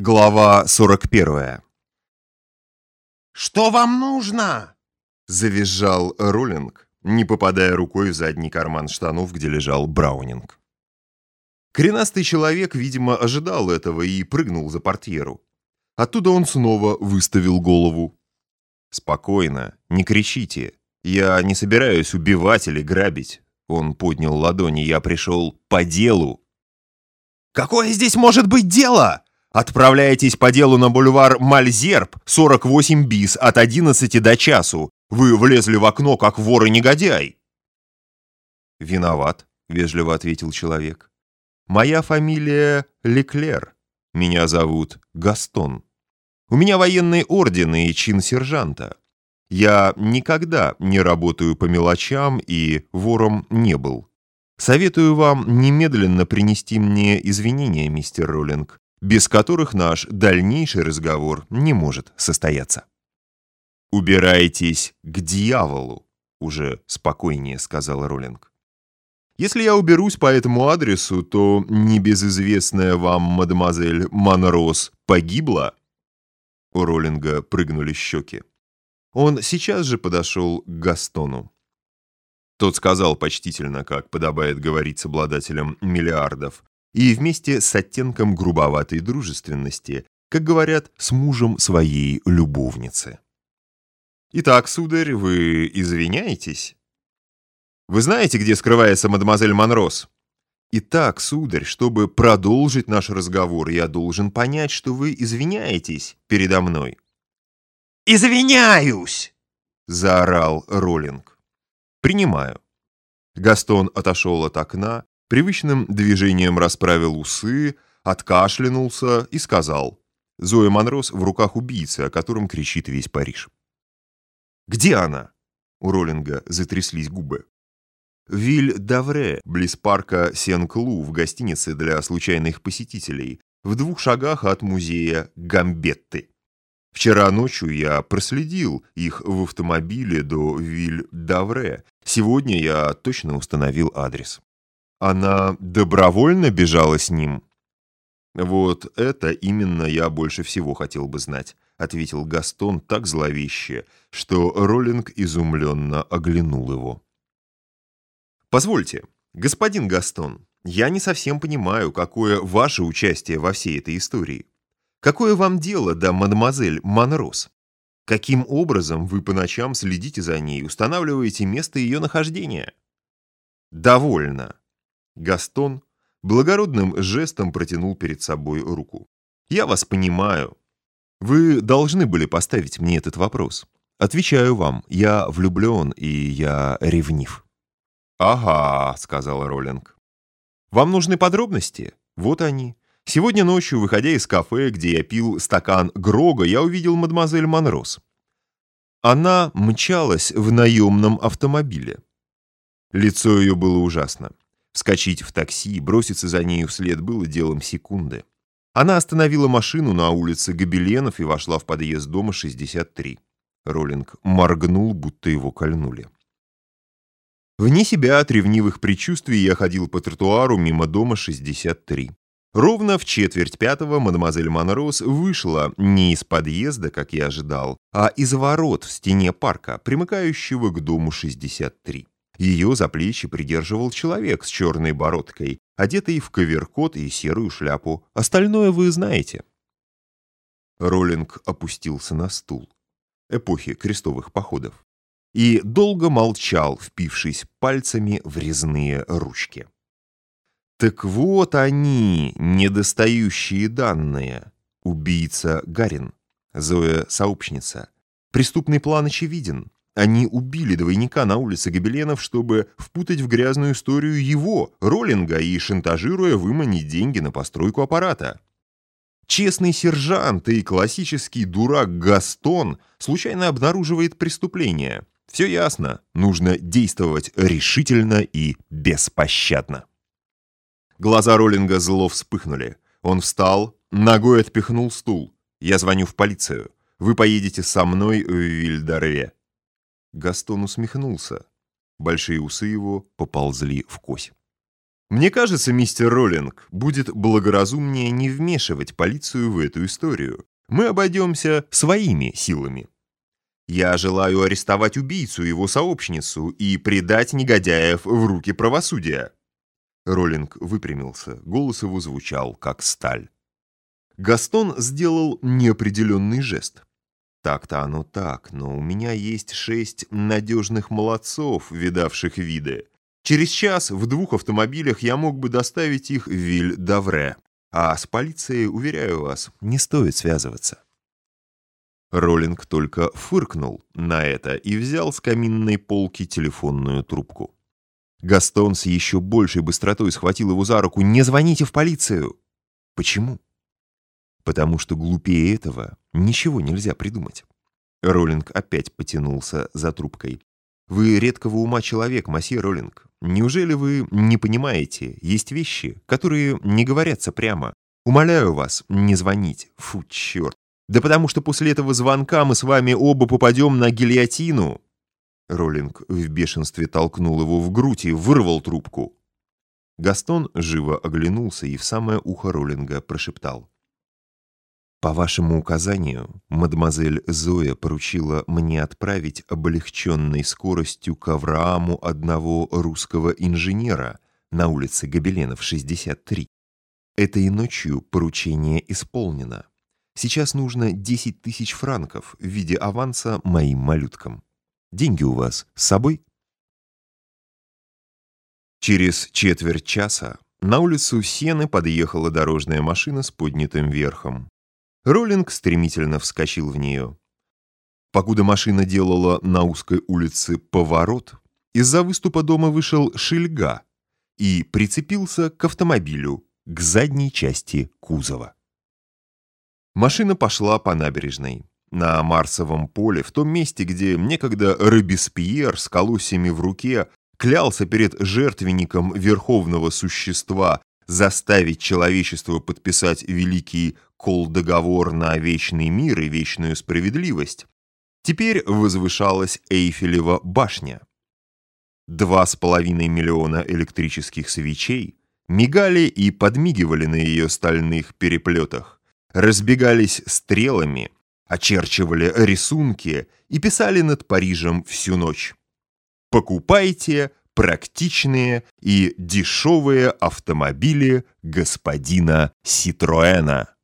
Глава 41 «Что вам нужно?» — завизжал Роллинг, не попадая рукой в задний карман штанов, где лежал Браунинг. Коренастый человек, видимо, ожидал этого и прыгнул за портьеру. Оттуда он снова выставил голову. «Спокойно, не кричите. Я не собираюсь убивать или грабить». Он поднял ладони. «Я пришел по делу». «Какое здесь может быть дело?» Отправляетесь по делу на бульвар Мальзерб, 48 бис, от 11 до часу. Вы влезли в окно, как вор и негодяй. Виноват, вежливо ответил человек. Моя фамилия Леклер. Меня зовут Гастон. У меня военный орден и чин сержанта. Я никогда не работаю по мелочам и вором не был. Советую вам немедленно принести мне извинения, мистер Роллинг без которых наш дальнейший разговор не может состояться. «Убирайтесь к дьяволу», — уже спокойнее сказал Роллинг. «Если я уберусь по этому адресу, то небезызвестная вам мадемуазель Монрос погибла?» У Роллинга прыгнули щеки. Он сейчас же подошел к Гастону. Тот сказал почтительно, как подобает говорить с обладателем миллиардов, и вместе с оттенком грубоватой дружественности, как говорят, с мужем своей любовницы. «Итак, сударь, вы извиняетесь?» «Вы знаете, где скрывается мадемуазель Монрос?» «Итак, сударь, чтобы продолжить наш разговор, я должен понять, что вы извиняетесь передо мной». «Извиняюсь!» — заорал Роллинг. «Принимаю». Гастон отошел от окна, Привычным движением расправил усы, откашлянулся и сказал. Зоя Монрос в руках убийцы, о котором кричит весь Париж. «Где она?» У Роллинга затряслись губы. Виль-Давре, близ парка Сен-Клу, в гостинице для случайных посетителей, в двух шагах от музея Гамбетты. Вчера ночью я проследил их в автомобиле до Виль-Давре. Сегодня я точно установил адрес. Она добровольно бежала с ним? Вот это именно я больше всего хотел бы знать, ответил Гастон так зловеще, что Роллинг изумленно оглянул его. Позвольте, господин Гастон, я не совсем понимаю, какое ваше участие во всей этой истории. Какое вам дело до мадемуазель Монрос? Каким образом вы по ночам следите за ней, устанавливаете место ее нахождения? Довольно. Гастон благородным жестом протянул перед собой руку. «Я вас понимаю. Вы должны были поставить мне этот вопрос. Отвечаю вам, я влюблен и я ревнив». «Ага», — сказал Роллинг. «Вам нужны подробности? Вот они. Сегодня ночью, выходя из кафе, где я пил стакан Грога, я увидел мадемуазель Монрос. Она мчалась в наемном автомобиле. Лицо ее было ужасно. Вскочить в такси и броситься за нею вслед было делом секунды. Она остановила машину на улице Гобеленов и вошла в подъезд дома 63. Роллинг моргнул, будто его кольнули. Вне себя от ревнивых предчувствий я ходил по тротуару мимо дома 63. Ровно в четверть пятого мадемуазель Монрос вышла не из подъезда, как я ожидал, а из ворот в стене парка, примыкающего к дому 63. Ее за плечи придерживал человек с черной бородкой, одетый в коверкот и серую шляпу. Остальное вы знаете. Роллинг опустился на стул. Эпохи крестовых походов. И долго молчал, впившись пальцами в резные ручки. Так вот они, недостающие данные. Убийца Гарин. Зоя сообщница. Преступный план очевиден. Они убили двойника на улице Гобеленов, чтобы впутать в грязную историю его, Роллинга, и шантажируя выманить деньги на постройку аппарата. Честный сержант и классический дурак Гастон случайно обнаруживает преступление. Все ясно, нужно действовать решительно и беспощадно. Глаза Роллинга зло вспыхнули. Он встал, ногой отпихнул стул. «Я звоню в полицию. Вы поедете со мной в Вильдаре. Гастон усмехнулся. Большие усы его поползли в кось. Мне кажется, мистер Роллинг, будет благоразумнее не вмешивать полицию в эту историю. Мы обойдемся своими силами. Я желаю арестовать убийцу и его сообщницу и предать негодяев в руки правосудия. Роллинг выпрямился, голос его звучал, как сталь. Гастон сделал неопределенный жест. Так-то оно так, но у меня есть шесть надежных молодцов, видавших виды. Через час в двух автомобилях я мог бы доставить их в Виль-Давре. А с полицией, уверяю вас, не стоит связываться. Роллинг только фыркнул на это и взял с каминной полки телефонную трубку. Гастон с еще большей быстротой схватил его за руку. «Не звоните в полицию!» «Почему?» «Потому что глупее этого ничего нельзя придумать». Роллинг опять потянулся за трубкой. «Вы редкого ума человек, масье Роллинг. Неужели вы не понимаете, есть вещи, которые не говорятся прямо? Умоляю вас, не звонить. Фу, черт. Да потому что после этого звонка мы с вами оба попадем на гильотину». Роллинг в бешенстве толкнул его в грудь и вырвал трубку. Гастон живо оглянулся и в самое ухо Роллинга прошептал. «По вашему указанию, мадемуазель Зоя поручила мне отправить облегченной скоростью к Аврааму одного русского инженера на улице Гобеленов, 63. Этой ночью поручение исполнено. Сейчас нужно 10 тысяч франков в виде аванса моим малюткам. Деньги у вас с собой?» Через четверть часа на улицу Сены подъехала дорожная машина с поднятым верхом. Роллинг стремительно вскочил в нее. Покуда машина делала на узкой улице поворот, из-за выступа дома вышел Шильга и прицепился к автомобилю, к задней части кузова. Машина пошла по набережной. На Марсовом поле, в том месте, где некогда Робеспьер с колосьями в руке клялся перед жертвенником верховного существа заставить человечество подписать великий кол-договор на вечный мир и вечную справедливость, теперь возвышалась Эйфелева башня. Два с половиной миллиона электрических свечей мигали и подмигивали на ее стальных переплетах, разбегались стрелами, очерчивали рисунки и писали над Парижем всю ночь. «Покупайте практичные и дешевые автомобили господина Ситроэна».